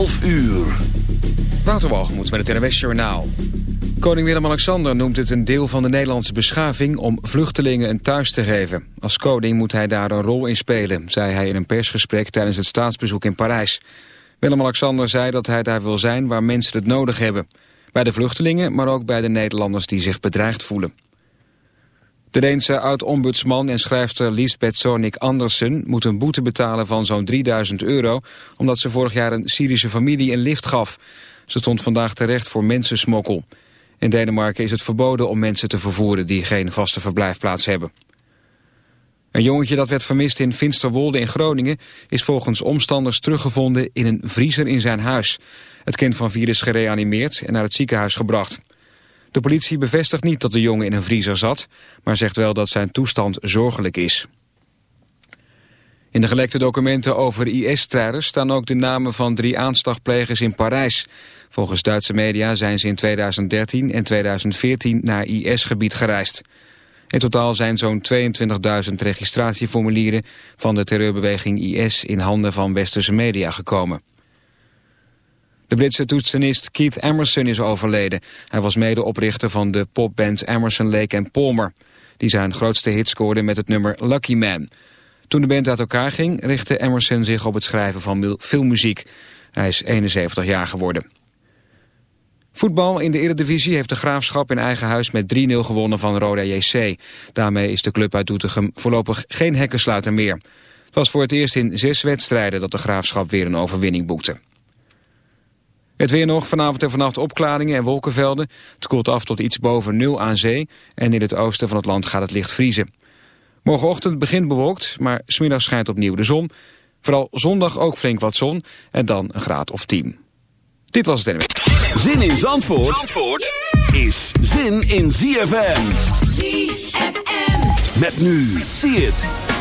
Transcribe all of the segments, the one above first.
12 uur. Waterwalgemoed met het NWS Journaal. Koning Willem-Alexander noemt het een deel van de Nederlandse beschaving... om vluchtelingen een thuis te geven. Als koning moet hij daar een rol in spelen... zei hij in een persgesprek tijdens het staatsbezoek in Parijs. Willem-Alexander zei dat hij daar wil zijn waar mensen het nodig hebben. Bij de vluchtelingen, maar ook bij de Nederlanders die zich bedreigd voelen. De Deense oud-ombudsman en schrijfster Lisbeth Sonik Andersen moet een boete betalen van zo'n 3000 euro... omdat ze vorig jaar een Syrische familie een lift gaf. Ze stond vandaag terecht voor mensensmokkel. In Denemarken is het verboden om mensen te vervoeren die geen vaste verblijfplaats hebben. Een jongetje dat werd vermist in Finsterwolde in Groningen... is volgens omstanders teruggevonden in een vriezer in zijn huis. Het kind van vier is gereanimeerd en naar het ziekenhuis gebracht. De politie bevestigt niet dat de jongen in een vriezer zat... maar zegt wel dat zijn toestand zorgelijk is. In de gelekte documenten over IS-strijders staan ook de namen van drie aanslagplegers in Parijs. Volgens Duitse media zijn ze in 2013 en 2014 naar IS-gebied gereisd. In totaal zijn zo'n 22.000 registratieformulieren van de terreurbeweging IS in handen van westerse media gekomen. De Britse toetsenist Keith Emerson is overleden. Hij was medeoprichter van de popband Emerson, Lake Palmer. Die zijn grootste hit scoorde met het nummer Lucky Man. Toen de band uit elkaar ging, richtte Emerson zich op het schrijven van filmmuziek. Hij is 71 jaar geworden. Voetbal in de Eredivisie heeft de Graafschap in eigen huis met 3-0 gewonnen van Roda JC. Daarmee is de club uit Doetinchem voorlopig geen hekkensluiter meer. Het was voor het eerst in zes wedstrijden dat de Graafschap weer een overwinning boekte. Het weer nog, vanavond en vannacht opklaringen en wolkenvelden. Het koelt af tot iets boven nul aan zee. En in het oosten van het land gaat het licht vriezen. Morgenochtend begint bewolkt, maar smiddag schijnt opnieuw de zon. Vooral zondag ook flink wat zon en dan een graad of 10. Dit was het NW. Zin in Zandvoort, Zandvoort is zin in ZFM. ZFM. Met nu, zie het.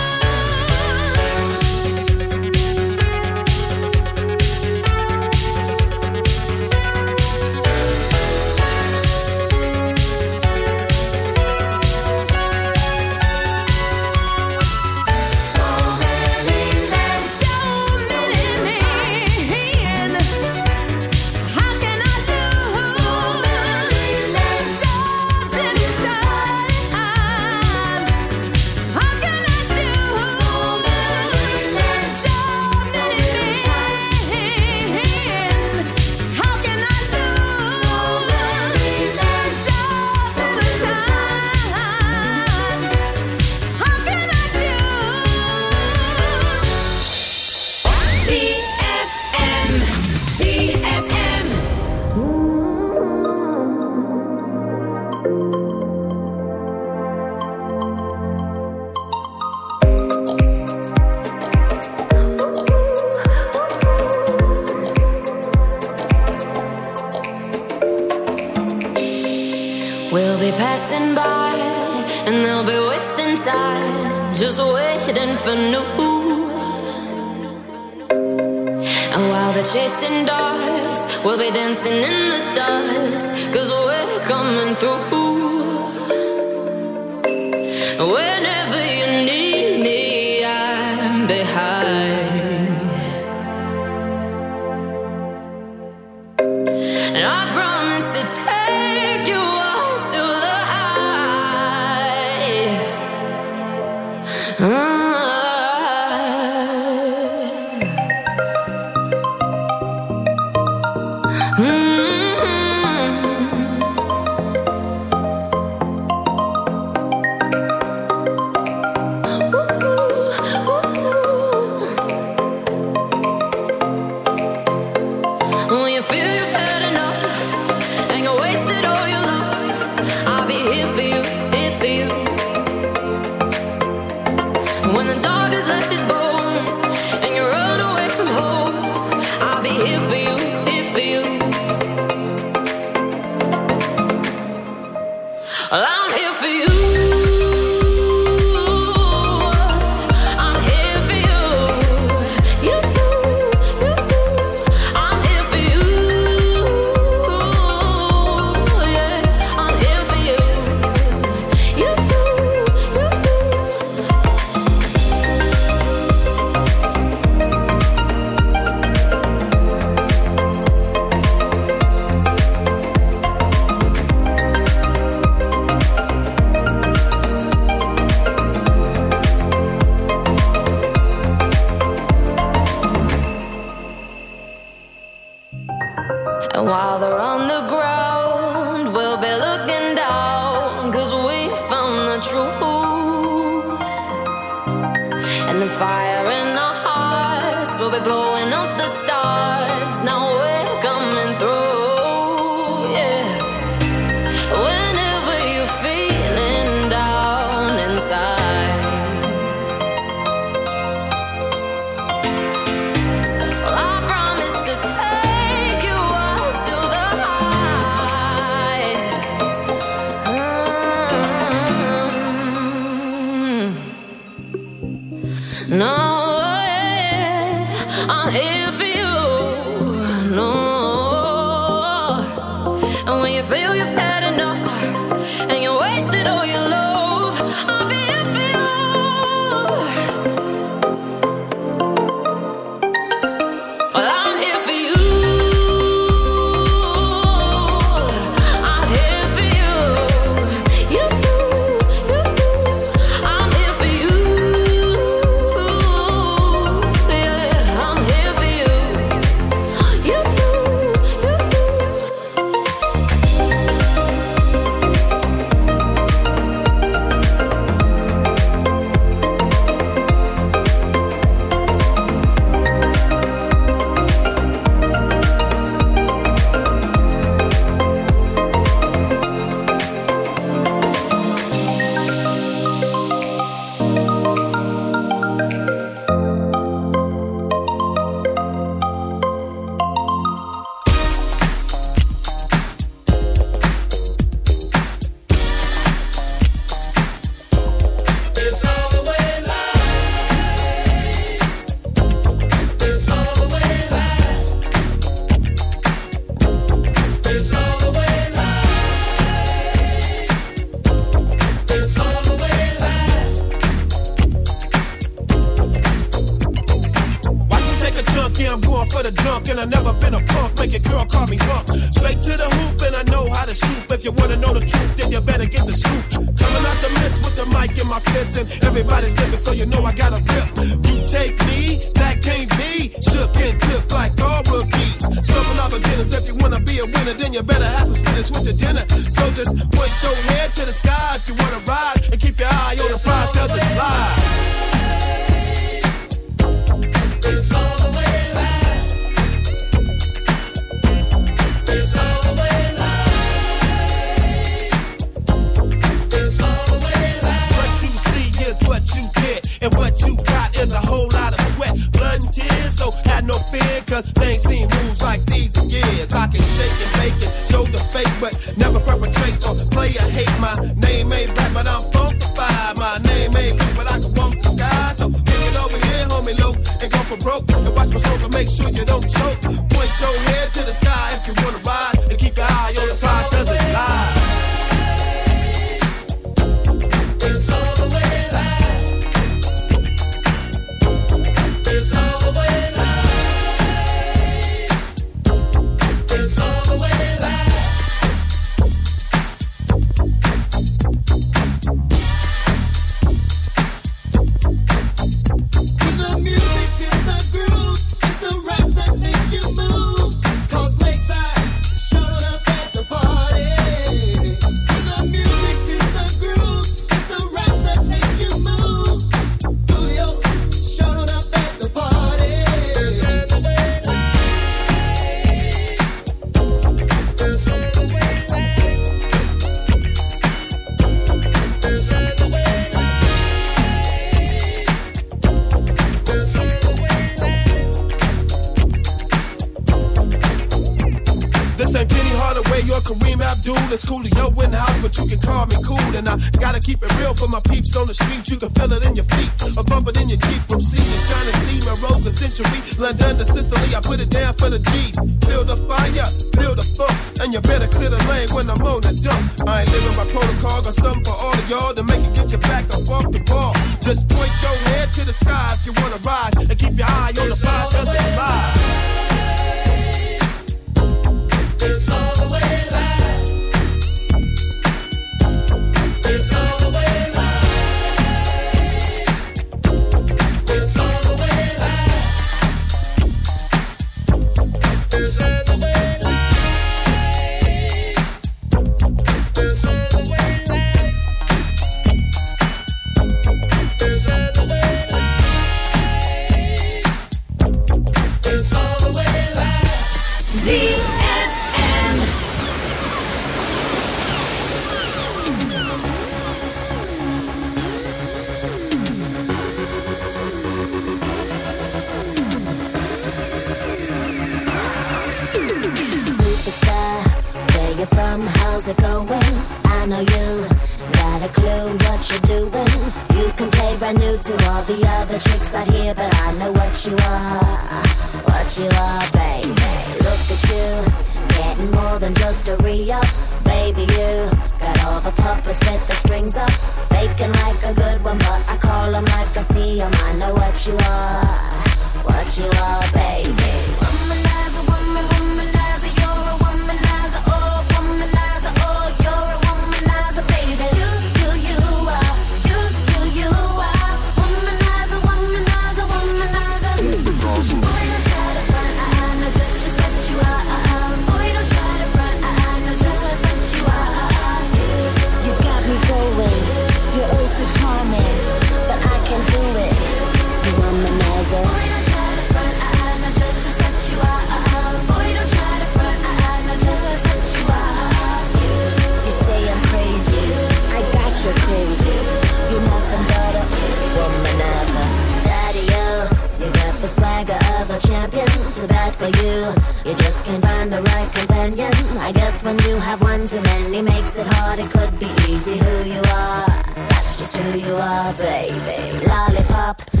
up.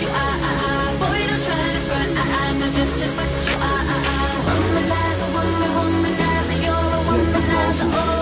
you are. Boy, don't try to front. I, I'm uh-uh, not just just what you are. Womanizer, woman, womanizer, you're a womanizer. Oh.